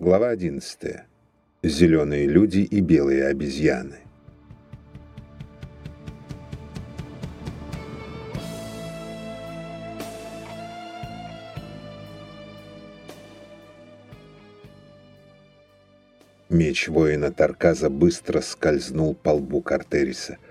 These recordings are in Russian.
Глава 11. Зеленые люди и белые обезьяны. Меч воина Тарказа быстро скользнул по лбу Картериса –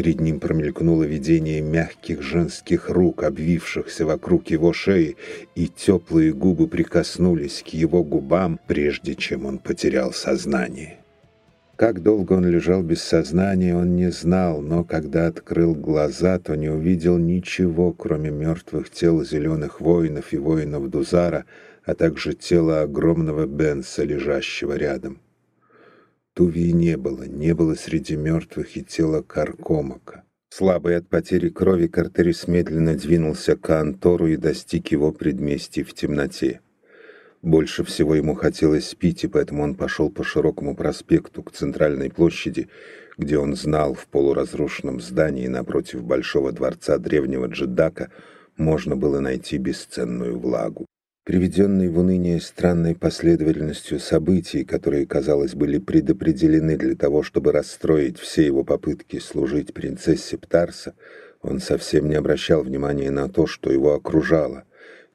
Перед ним промелькнуло видение мягких женских рук, обвившихся вокруг его шеи, и теплые губы прикоснулись к его губам, прежде чем он потерял сознание. Как долго он лежал без сознания, он не знал, но когда открыл глаза, то не увидел ничего, кроме мертвых тел зеленых воинов и воинов Дузара, а также тела огромного Бенса, лежащего рядом. Тувии не было, не было среди мертвых и тела Каркомака. Слабый от потери крови, Картерис медленно двинулся к Антору и достиг его предместий в темноте. Больше всего ему хотелось пить, и поэтому он пошел по широкому проспекту к центральной площади, где он знал, в полуразрушенном здании напротив большого дворца древнего Джедака можно было найти бесценную влагу. Приведенный в уныние странной последовательностью событий, которые, казалось, были предопределены для того, чтобы расстроить все его попытки служить принцессе Птарса, он совсем не обращал внимания на то, что его окружало,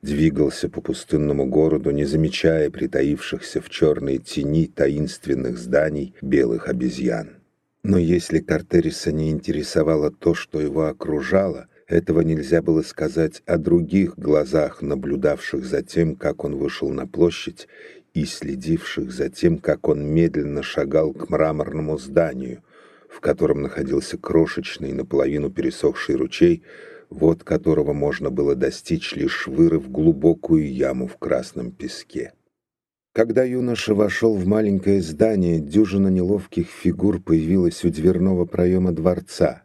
двигался по пустынному городу, не замечая притаившихся в черной тени таинственных зданий белых обезьян. Но если Картериса не интересовало то, что его окружало — этого нельзя было сказать о других глазах, наблюдавших за тем, как он вышел на площадь, и следивших за тем, как он медленно шагал к мраморному зданию, в котором находился крошечный, наполовину пересохший ручей, вот которого можно было достичь, лишь вырыв глубокую яму в красном песке. Когда юноша вошел в маленькое здание, дюжина неловких фигур появилась у дверного проема дворца —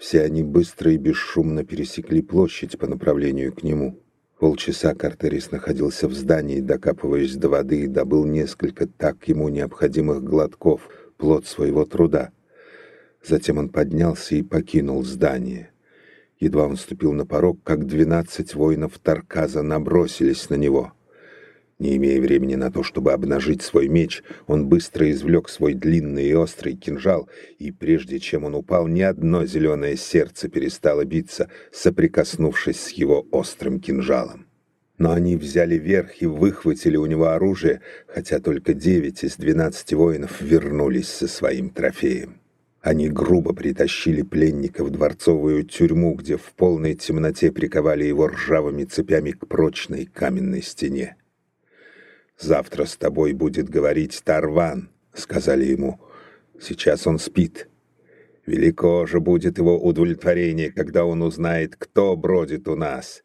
все они быстро и бесшумно пересекли площадь по направлению к нему. Полчаса Картерис находился в здании, докапываясь до воды, и добыл несколько так ему необходимых глотков, плод своего труда. Затем он поднялся и покинул здание. Едва он ступил на порог, как двенадцать воинов Тарказа набросились на него — не имея времени на то, чтобы обнажить свой меч, он быстро извлек свой длинный и острый кинжал, и прежде чем он упал, ни одно зеленое сердце перестало биться, соприкоснувшись с его острым кинжалом. Но они взяли верх и выхватили у него оружие, хотя только девять из двенадцати воинов вернулись со своим трофеем. Они грубо притащили пленника в дворцовую тюрьму, где в полной темноте приковали его ржавыми цепями к прочной каменной стене. «Завтра с тобой будет говорить Тарван», — сказали ему. «Сейчас он спит. Велико же будет его удовлетворение, когда он узнает, кто бродит у нас.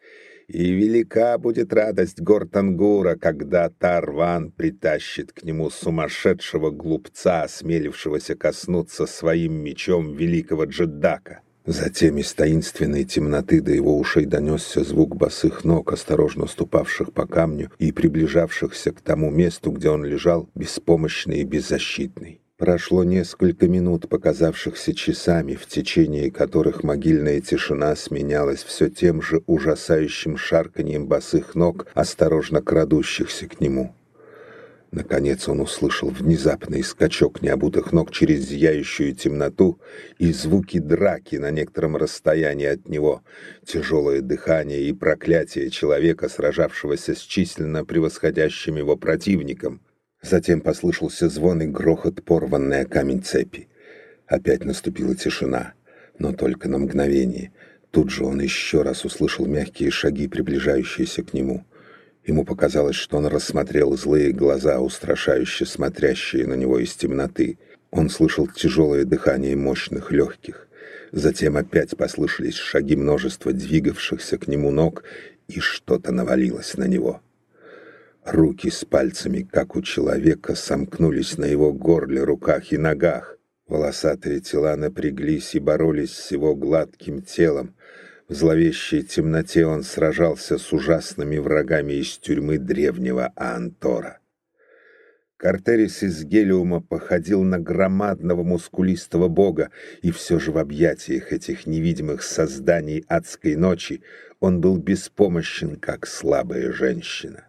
И велика будет радость Гортангура, когда Тарван притащит к нему сумасшедшего глупца, осмелившегося коснуться своим мечом великого Джеддака. Затем из таинственной темноты до его ушей донесся звук босых ног, осторожно ступавших по камню и приближавшихся к тому месту, где он лежал, беспомощный и беззащитный. Прошло несколько минут, показавшихся часами, в течение которых могильная тишина сменялась все тем же ужасающим шарканьем босых ног, осторожно крадущихся к нему. Наконец он услышал внезапный скачок необутых ног через зияющую темноту и звуки драки на некотором расстоянии от него, тяжелое дыхание и проклятие человека, сражавшегося с численно превосходящим его противником. Затем послышался звон и грохот, порванный о камень цепи. Опять наступила тишина, но только на мгновение. Тут же он еще раз услышал мягкие шаги, приближающиеся к нему — Ему показалось, что он рассмотрел злые глаза, устрашающе смотрящие на него из темноты. Он слышал тяжелое дыхание мощных легких. Затем опять послышались шаги множества двигавшихся к нему ног, и что-то навалилось на него. Руки с пальцами, как у человека, сомкнулись на его горле, руках и ногах. Волосатые тела напряглись и боролись с его гладким телом. В зловещей темноте он сражался с ужасными врагами из тюрьмы древнего Аантора. Картерис из Гелиума походил на громадного мускулистого бога, и все же в объятиях этих невидимых созданий адской ночи он был беспомощен, как слабая женщина.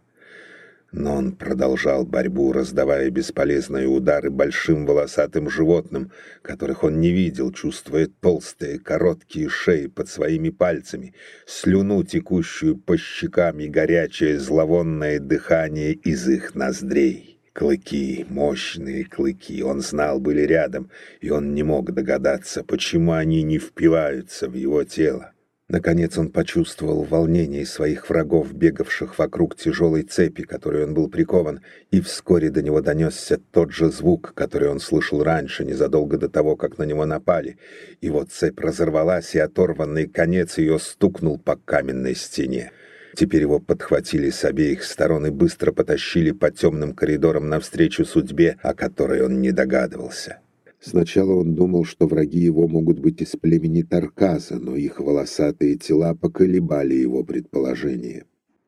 Но он продолжал борьбу, раздавая бесполезные удары большим волосатым животным, которых он не видел, чувствуя толстые, короткие шеи под своими пальцами, слюну, текущую по щекам и горячее зловонное дыхание из их ноздрей. Клыки, мощные клыки, он знал, были рядом, и он не мог догадаться, почему они не впиваются в его тело. Наконец он почувствовал волнение своих врагов, бегавших вокруг тяжелой цепи, которой он был прикован, и вскоре до него донесся тот же звук, который он слышал раньше, незадолго до того, как на него напали. И вот цепь разорвалась, и оторванный конец ее стукнул по каменной стене. Теперь его подхватили с обеих сторон и быстро потащили по темным коридорам навстречу судьбе, о которой он не догадывался. Сначала он думал, что враги его могут быть из племени Тарказа, но их волосатые тела поколебали его предположение.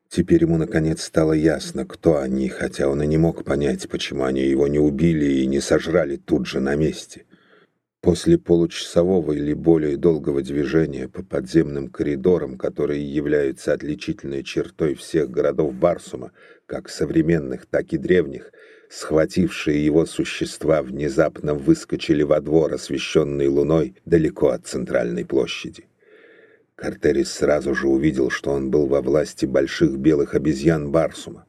Теперь ему наконец стало ясно, кто они, хотя он и не мог понять, почему они его не убили и не сожрали тут же на месте. После получасового или более долгого движения по подземным коридорам, которые являются отличительной чертой всех городов Барсума, как современных, так и древних, схватившие его существа внезапно выскочили во двор, освещенный луной, далеко от центральной площади. Картерис сразу же увидел, что он был во власти больших белых обезьян Барсума.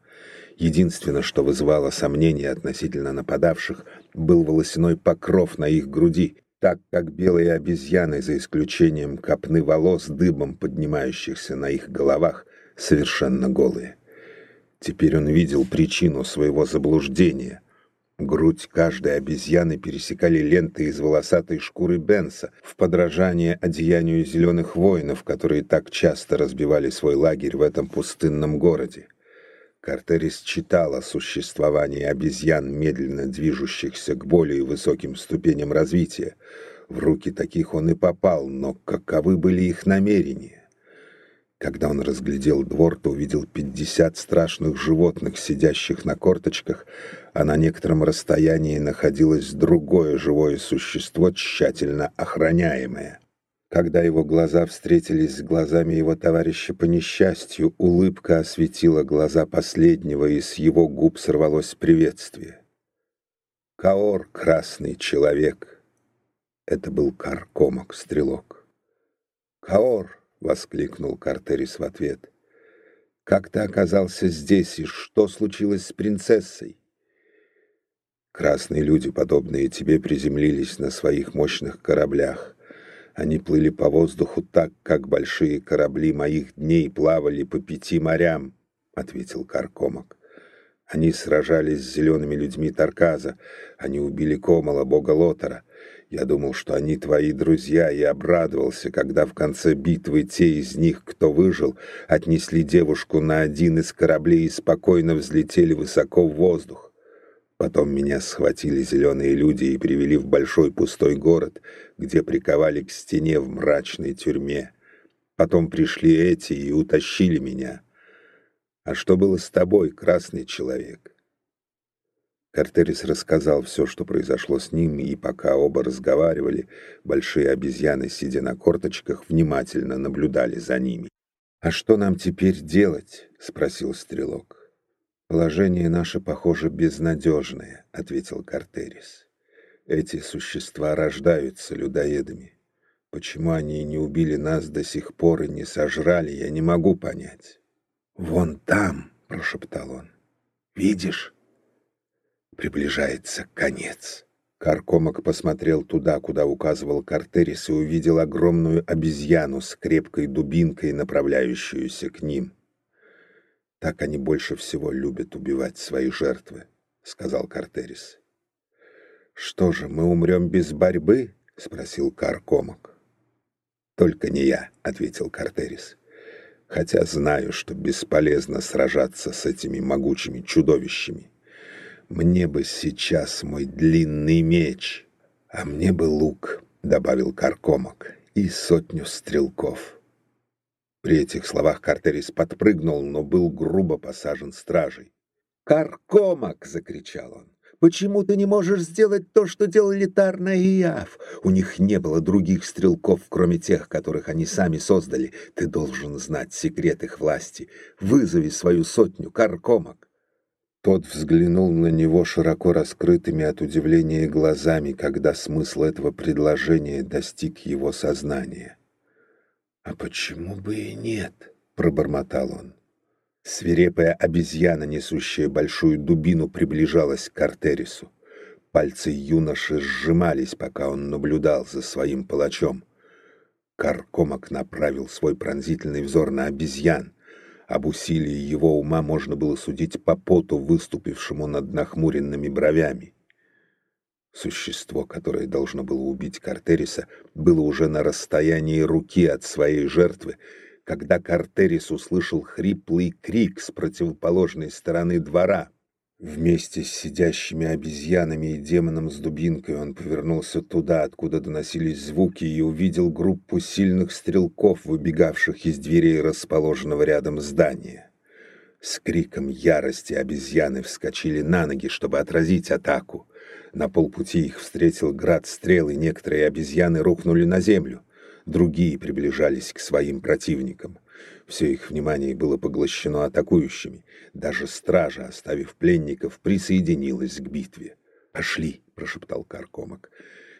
Единственное, что вызывало сомнения относительно нападавших, был волосяной покров на их груди, так как белые обезьяны, за исключением копны волос, дыбом поднимающихся на их головах, совершенно голые. Теперь он видел причину своего заблуждения. Грудь каждой обезьяны пересекали ленты из волосатой шкуры Бенса в подражание одеянию зеленых воинов, которые так часто разбивали свой лагерь в этом пустынном городе. Картерис читал о существовании обезьян, медленно движущихся к более высоким ступеням развития. В руки таких он и попал, но каковы были их намерения? Когда он разглядел двор, то увидел пятьдесят страшных животных, сидящих на корточках, а на некотором расстоянии находилось другое живое существо, тщательно охраняемое. Когда его глаза встретились с глазами его товарища по несчастью, улыбка осветила глаза последнего, и с его губ сорвалось приветствие. «Каор, красный человек!» Это был Каркомок, стрелок. «Каор!» — воскликнул Картерис в ответ. «Как ты оказался здесь, и что случилось с принцессой?» Красные люди, подобные тебе, приземлились на своих мощных кораблях. Они плыли по воздуху так, как большие корабли моих дней плавали по пяти морям, — ответил Каркомок. Они сражались с зелеными людьми Тарказа, они убили Комала, бога Лотера, я думал, что они твои друзья, и обрадовался, когда в конце битвы те из них, кто выжил, отнесли девушку на один из кораблей и спокойно взлетели высоко в воздух. Потом меня схватили зеленые люди и привели в большой пустой город, где приковали к стене в мрачной тюрьме. Потом пришли эти и утащили меня. А что было с тобой, красный человек?» Картерис рассказал все, что произошло с ним, и пока оба разговаривали, большие обезьяны, сидя на корточках, внимательно наблюдали за ними. «А что нам теперь делать?» — спросил Стрелок. «Положение наше, похоже, безнадежное», — ответил Картерис. «Эти существа рождаются людоедами. Почему они не убили нас до сих пор и не сожрали, я не могу понять». «Вон там», — прошептал он, — «видишь?» Приближается конец. Каркомок посмотрел туда, куда указывал Картерис, и увидел огромную обезьяну с крепкой дубинкой, направляющуюся к ним. «Так они больше всего любят убивать свои жертвы», — сказал Картерис. «Что же, мы умрем без борьбы?» — спросил Каркомок. «Только не я», — ответил Картерис. «Хотя знаю, что бесполезно сражаться с этими могучими чудовищами. Мне бы сейчас мой длинный меч, а мне бы лук, — добавил Каркомок, — и сотню стрелков. При этих словах Картерис подпрыгнул, но был грубо посажен стражей. «Каркомок!» — закричал он. «Почему ты не можешь сделать то, что делали Тарна и Яв? У них не было других стрелков, кроме тех, которых они сами создали. Ты должен знать секрет их власти. Вызови свою сотню, Каркомок!» Тот взглянул на него широко раскрытыми от удивления глазами, когда смысл этого предложения достиг его сознания. «А почему бы и нет?» — пробормотал он. Свирепая обезьяна, несущая большую дубину, приближалась к Артерису. Пальцы юноши сжимались, пока он наблюдал за своим палачом. Каркомок направил свой пронзительный взор на обезьян. Об усилии его ума можно было судить по поту, выступившему над нахмуренными бровями. Существо, которое должно было убить Картериса, было уже на расстоянии руки от своей жертвы, когда Картерис услышал хриплый крик с противоположной стороны двора. Вместе с сидящими обезьянами и демоном с дубинкой он повернулся туда, откуда доносились звуки, и увидел группу сильных стрелков, выбегавших из дверей расположенного рядом здания. С криком ярости обезьяны вскочили на ноги, чтобы отразить атаку. На полпути их встретил град стрел, и некоторые обезьяны рухнули на землю. Другие приближались к своим противникам. Все их внимание было поглощено атакующими. Даже стража, оставив пленников, присоединилась к битве. «Пошли», — прошептал Каркомок.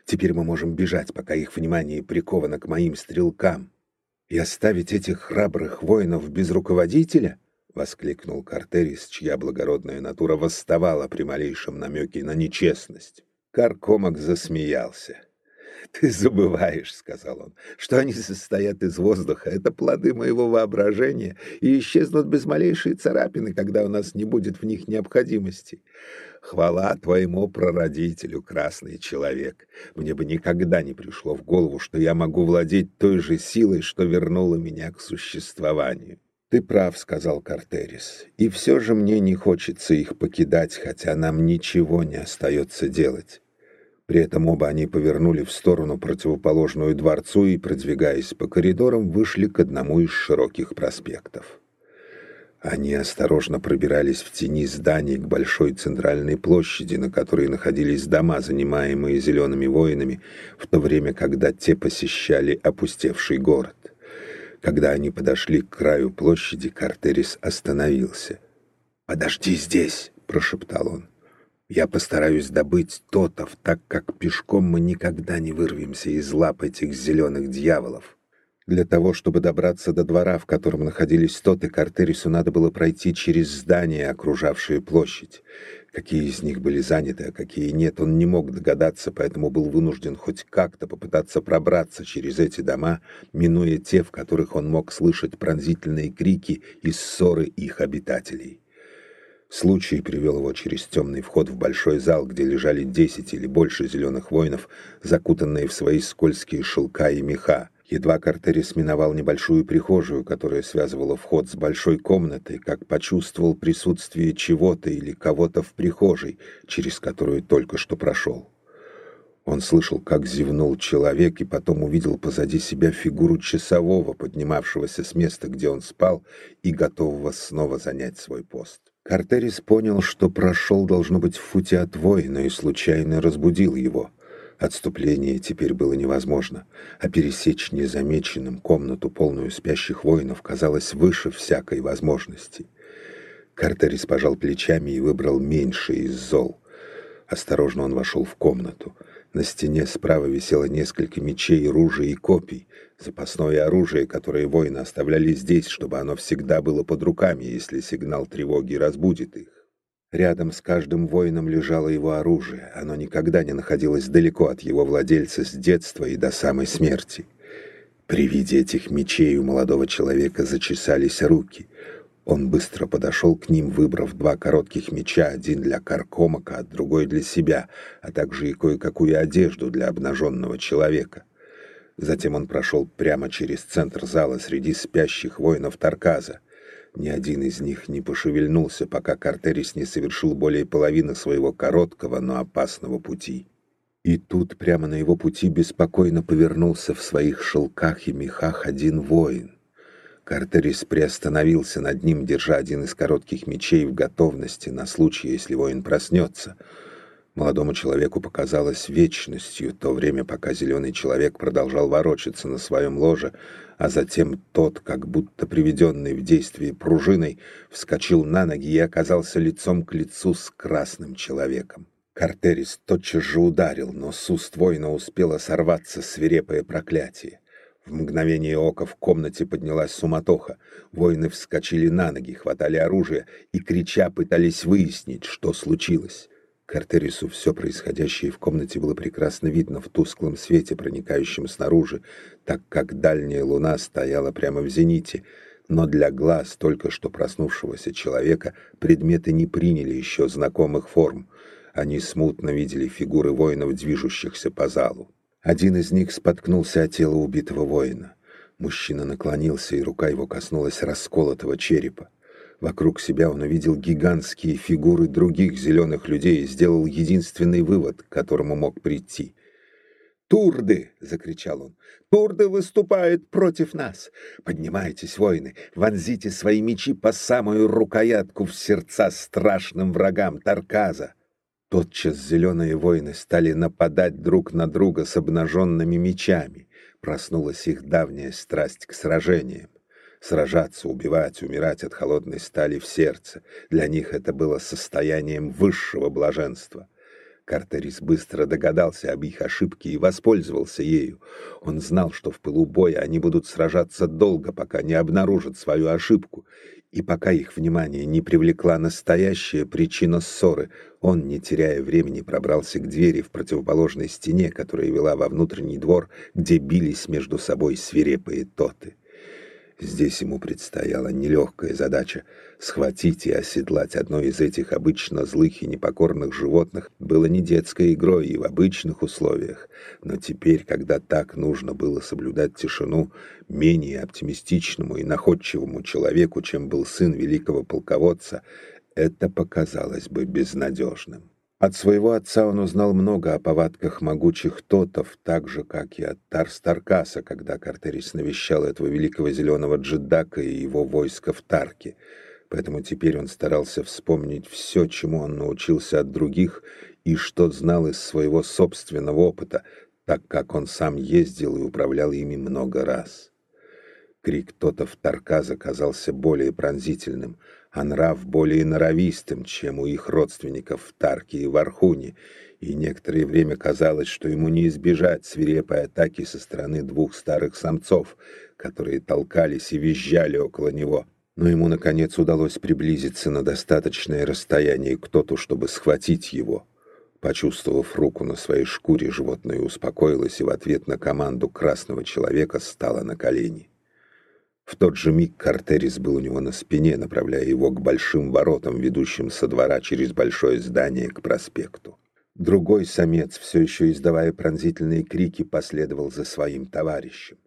«Теперь мы можем бежать, пока их внимание приковано к моим стрелкам. И оставить этих храбрых воинов без руководителя?» — воскликнул Картерис, чья благородная натура восставала при малейшем намеке на нечестность. Каркомок засмеялся. «Ты забываешь, — сказал он, — что они состоят из воздуха. Это плоды моего воображения и исчезнут без малейшей царапины, когда у нас не будет в них необходимости. Хвала твоему прародителю, красный человек. Мне бы никогда не пришло в голову, что я могу владеть той же силой, что вернула меня к существованию». «Ты прав», — сказал Картерис, — «и все же мне не хочется их покидать, хотя нам ничего не остается делать». При этом оба они повернули в сторону противоположную дворцу и, продвигаясь по коридорам, вышли к одному из широких проспектов. Они осторожно пробирались в тени зданий к большой центральной площади, на которой находились дома, занимаемые зелеными воинами, в то время, когда те посещали опустевший город. Когда они подошли к краю площади, Картерис остановился. «Подожди здесь!» — прошептал он. Я постараюсь добыть тотов, так как пешком мы никогда не вырвемся из лап этих зеленых дьяволов. Для того, чтобы добраться до двора, в котором находились тоты, Картерису надо было пройти через здания, окружавшие площадь. Какие из них были заняты, а какие нет, он не мог догадаться, поэтому был вынужден хоть как-то попытаться пробраться через эти дома, минуя те, в которых он мог слышать пронзительные крики и ссоры их обитателей. Случай привел его через темный вход в большой зал, где лежали десять или больше зеленых воинов, закутанные в свои скользкие шелка и меха. Едва Картерис миновал небольшую прихожую, которая связывала вход с большой комнатой, как почувствовал присутствие чего-то или кого-то в прихожей, через которую только что прошел. Он слышал, как зевнул человек, и потом увидел позади себя фигуру часового, поднимавшегося с места, где он спал, и готового снова занять свой пост. Картерис понял, что прошел, должно быть, в футе от воина, и случайно разбудил его. Отступление теперь было невозможно, а пересечь незамеченным комнату, полную спящих воинов, казалось выше всякой возможности. Картерис пожал плечами и выбрал меньший из зол. Осторожно он вошел в комнату — на стене справа висело несколько мечей, ружей и копий, запасное оружие, которое воины оставляли здесь, чтобы оно всегда было под руками, если сигнал тревоги разбудит их. Рядом с каждым воином лежало его оружие, оно никогда не находилось далеко от его владельца с детства и до самой смерти. При виде этих мечей у молодого человека зачесались руки — он быстро подошел к ним, выбрав два коротких меча, один для Каркомака, а другой для себя, а также и кое-какую одежду для обнаженного человека. Затем он прошел прямо через центр зала среди спящих воинов Тарказа. Ни один из них не пошевельнулся, пока Картерис не совершил более половины своего короткого, но опасного пути. И тут прямо на его пути беспокойно повернулся в своих шелках и мехах один воин. Картерис приостановился над ним, держа один из коротких мечей в готовности на случай, если воин проснется. Молодому человеку показалось вечностью то время, пока зеленый человек продолжал ворочаться на своем ложе, а затем тот, как будто приведенный в действие пружиной, вскочил на ноги и оказался лицом к лицу с красным человеком. Картерис тотчас же ударил, но с уст воина успело сорваться свирепое проклятие. В мгновение ока в комнате поднялась суматоха. Воины вскочили на ноги, хватали оружие и, крича, пытались выяснить, что случилось. Картерису все происходящее в комнате было прекрасно видно в тусклом свете, проникающем снаружи, так как дальняя луна стояла прямо в зените, но для глаз только что проснувшегося человека предметы не приняли еще знакомых форм. Они смутно видели фигуры воинов, движущихся по залу. Один из них споткнулся о тело убитого воина. Мужчина наклонился, и рука его коснулась расколотого черепа. Вокруг себя он увидел гигантские фигуры других зеленых людей и сделал единственный вывод, к которому мог прийти. «Турды!» — закричал он. «Турды выступают против нас! Поднимайтесь, воины, вонзите свои мечи по самую рукоятку в сердца страшным врагам Тарказа!» Тотчас зеленые воины стали нападать друг на друга с обнаженными мечами. Проснулась их давняя страсть к сражениям. Сражаться, убивать, умирать от холодной стали в сердце. Для них это было состоянием высшего блаженства. Картерис быстро догадался об их ошибке и воспользовался ею. Он знал, что в пылу боя они будут сражаться долго, пока не обнаружат свою ошибку, и пока их внимание не привлекла настоящая причина ссоры, он, не теряя времени, пробрался к двери в противоположной стене, которая вела во внутренний двор, где бились между собой свирепые тоты. Здесь ему предстояла нелегкая задача. Схватить и оседлать одно из этих обычно злых и непокорных животных было не детской игрой и в обычных условиях. Но теперь, когда так нужно было соблюдать тишину, менее оптимистичному и находчивому человеку, чем был сын великого полководца, это показалось бы безнадежным. От своего отца он узнал много о повадках могучих тотов, так же, как и от Тарстаркаса, когда Картерис навещал этого великого зеленого джедака и его войска в Тарке. Поэтому теперь он старался вспомнить все, чему он научился от других и что знал из своего собственного опыта, так как он сам ездил и управлял ими много раз. Крик тотов Тарказа казался более пронзительным — а нрав более норовистым, чем у их родственников в Тарке и в Архуне, и некоторое время казалось, что ему не избежать свирепой атаки со стороны двух старых самцов, которые толкались и визжали около него. Но ему, наконец, удалось приблизиться на достаточное расстояние к тоту, чтобы схватить его. Почувствовав руку на своей шкуре, животное успокоилось и в ответ на команду красного человека стало на колени. В тот же миг Картерис был у него на спине, направляя его к большим воротам, ведущим со двора через большое здание к проспекту. Другой самец, все еще издавая пронзительные крики, последовал за своим товарищем.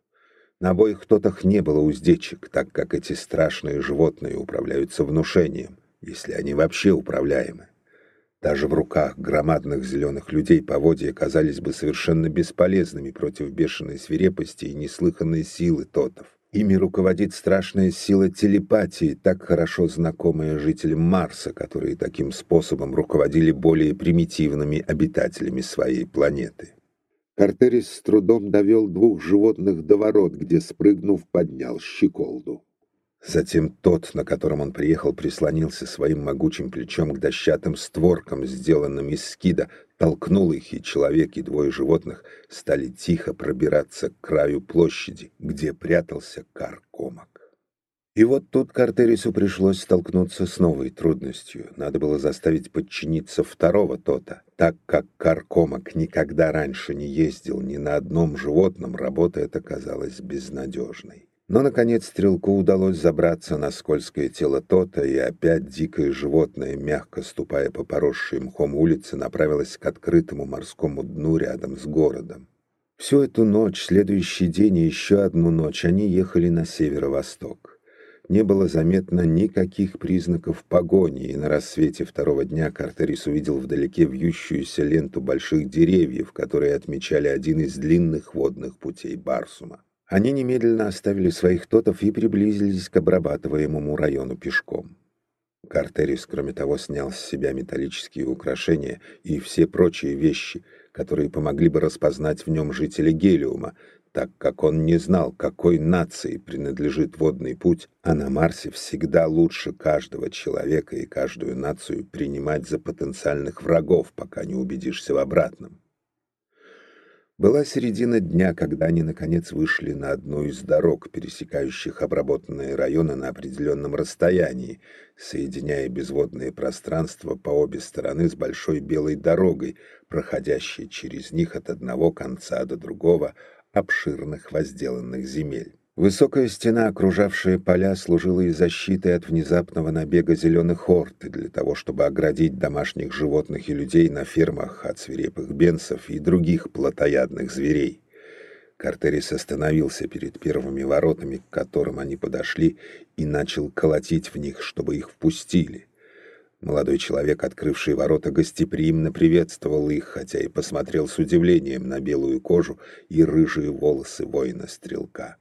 На обоих тотах не было уздечек, так как эти страшные животные управляются внушением, если они вообще управляемы. Даже в руках громадных зеленых людей поводья казались бы совершенно бесполезными против бешеной свирепости и неслыханной силы тотов. Ими руководит страшная сила телепатии, так хорошо знакомая жителям Марса, которые таким способом руководили более примитивными обитателями своей планеты. Картерис с трудом довел двух животных до ворот, где, спрыгнув, поднял щеколду. Затем тот, на котором он приехал, прислонился своим могучим плечом к дощатым створкам, сделанным из скида, толкнул их, и человек, и двое животных стали тихо пробираться к краю площади, где прятался каркомок. И вот тут Картерису пришлось столкнуться с новой трудностью. Надо было заставить подчиниться второго тота. Так как Каркомок никогда раньше не ездил ни на одном животном, работа эта казалась безнадежной. Но, наконец, стрелку удалось забраться на скользкое тело Тота, и опять дикое животное, мягко ступая по поросшей мхом улице, направилось к открытому морскому дну рядом с городом. Всю эту ночь, следующий день и еще одну ночь они ехали на северо-восток. Не было заметно никаких признаков погони, и на рассвете второго дня Картерис увидел вдалеке вьющуюся ленту больших деревьев, которые отмечали один из длинных водных путей Барсума. Они немедленно оставили своих тотов и приблизились к обрабатываемому району пешком. Картерис, кроме того, снял с себя металлические украшения и все прочие вещи, которые помогли бы распознать в нем жителя Гелиума, так как он не знал, какой нации принадлежит водный путь, а на Марсе всегда лучше каждого человека и каждую нацию принимать за потенциальных врагов, пока не убедишься в обратном. Была середина дня, когда они, наконец, вышли на одну из дорог, пересекающих обработанные районы на определенном расстоянии, соединяя безводные пространства по обе стороны с большой белой дорогой, проходящей через них от одного конца до другого, обширных возделанных земель. Высокая стена, окружавшая поля, служила и защитой от внезапного набега зеленых орд, и для того, чтобы оградить домашних животных и людей на фермах от свирепых бенсов и других плотоядных зверей. Картерис остановился перед первыми воротами, к которым они подошли, и начал колотить в них, чтобы их впустили. Молодой человек, открывший ворота, гостеприимно приветствовал их, хотя и посмотрел с удивлением на белую кожу и рыжие волосы воина-стрелка.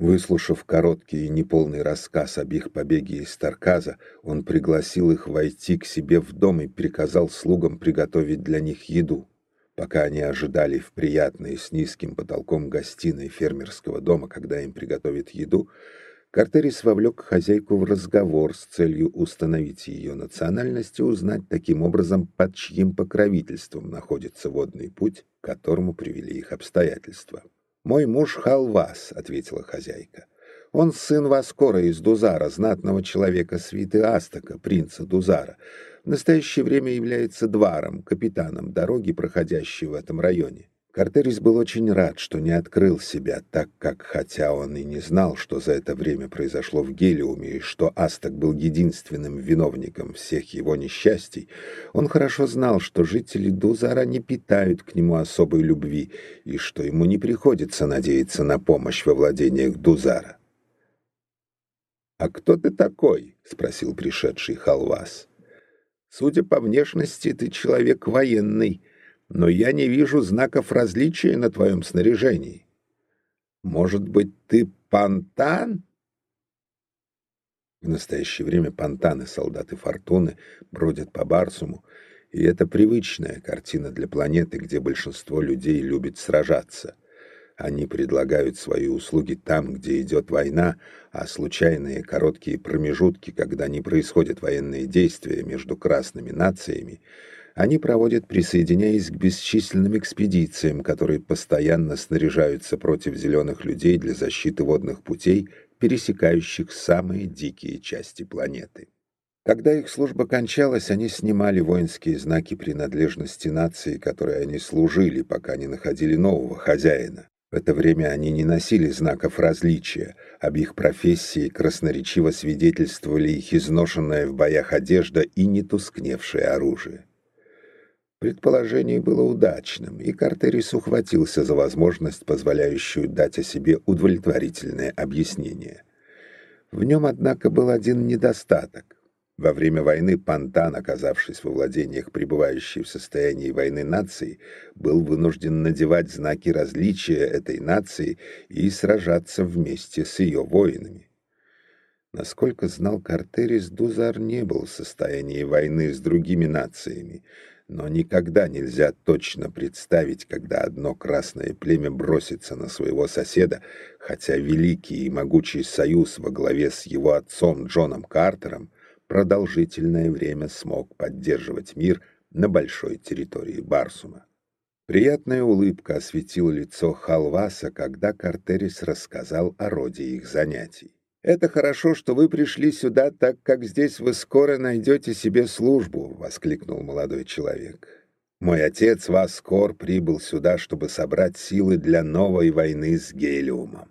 Выслушав короткий и неполный рассказ об их побеге из Тарказа, он пригласил их войти к себе в дом и приказал слугам приготовить для них еду. Пока они ожидали в приятной с низким потолком гостиной фермерского дома, когда им приготовят еду, Картерис вовлек хозяйку в разговор с целью установить ее национальность и узнать таким образом, под чьим покровительством находится водный путь, к которому привели их обстоятельства. «Мой муж Халвас», — ответила хозяйка. «Он сын Васкора из Дузара, знатного человека свиты Астака, принца Дузара. В настоящее время является дваром, капитаном дороги, проходящей в этом районе. Картерис был очень рад, что не открыл себя, так как, хотя он и не знал, что за это время произошло в Гелиуме, и что Астак был единственным виновником всех его несчастий, он хорошо знал, что жители Дузара не питают к нему особой любви, и что ему не приходится надеяться на помощь во владениях Дузара. «А кто ты такой?» — спросил пришедший Халвас. «Судя по внешности, ты человек военный» но я не вижу знаков различия на твоем снаряжении. Может быть, ты пантан? В настоящее время пантаны, солдаты Фортуны, бродят по Барсуму, и это привычная картина для планеты, где большинство людей любит сражаться. Они предлагают свои услуги там, где идет война, а случайные короткие промежутки, когда не происходят военные действия между красными нациями, они проводят, присоединяясь к бесчисленным экспедициям, которые постоянно снаряжаются против зеленых людей для защиты водных путей, пересекающих самые дикие части планеты. Когда их служба кончалась, они снимали воинские знаки принадлежности нации, которой они служили, пока не находили нового хозяина. В это время они не носили знаков различия, об их профессии красноречиво свидетельствовали их изношенная в боях одежда и нетускневшее оружие. Предположение было удачным, и Картерис ухватился за возможность, позволяющую дать о себе удовлетворительное объяснение. В нем, однако, был один недостаток. Во время войны Пантан, оказавшись во владениях пребывающей в состоянии войны нации, был вынужден надевать знаки различия этой нации и сражаться вместе с ее воинами. Насколько знал Картерис, Дузар не был в состоянии войны с другими нациями, но никогда нельзя точно представить, когда одно красное племя бросится на своего соседа, хотя великий и могучий союз во главе с его отцом Джоном Картером продолжительное время смог поддерживать мир на большой территории Барсума. Приятная улыбка осветила лицо Халваса, когда Картерис рассказал о роде их занятий. «Это хорошо, что вы пришли сюда, так как здесь вы скоро найдете себе службу», — воскликнул молодой человек. «Мой отец Васкор прибыл сюда, чтобы собрать силы для новой войны с Гелиумом.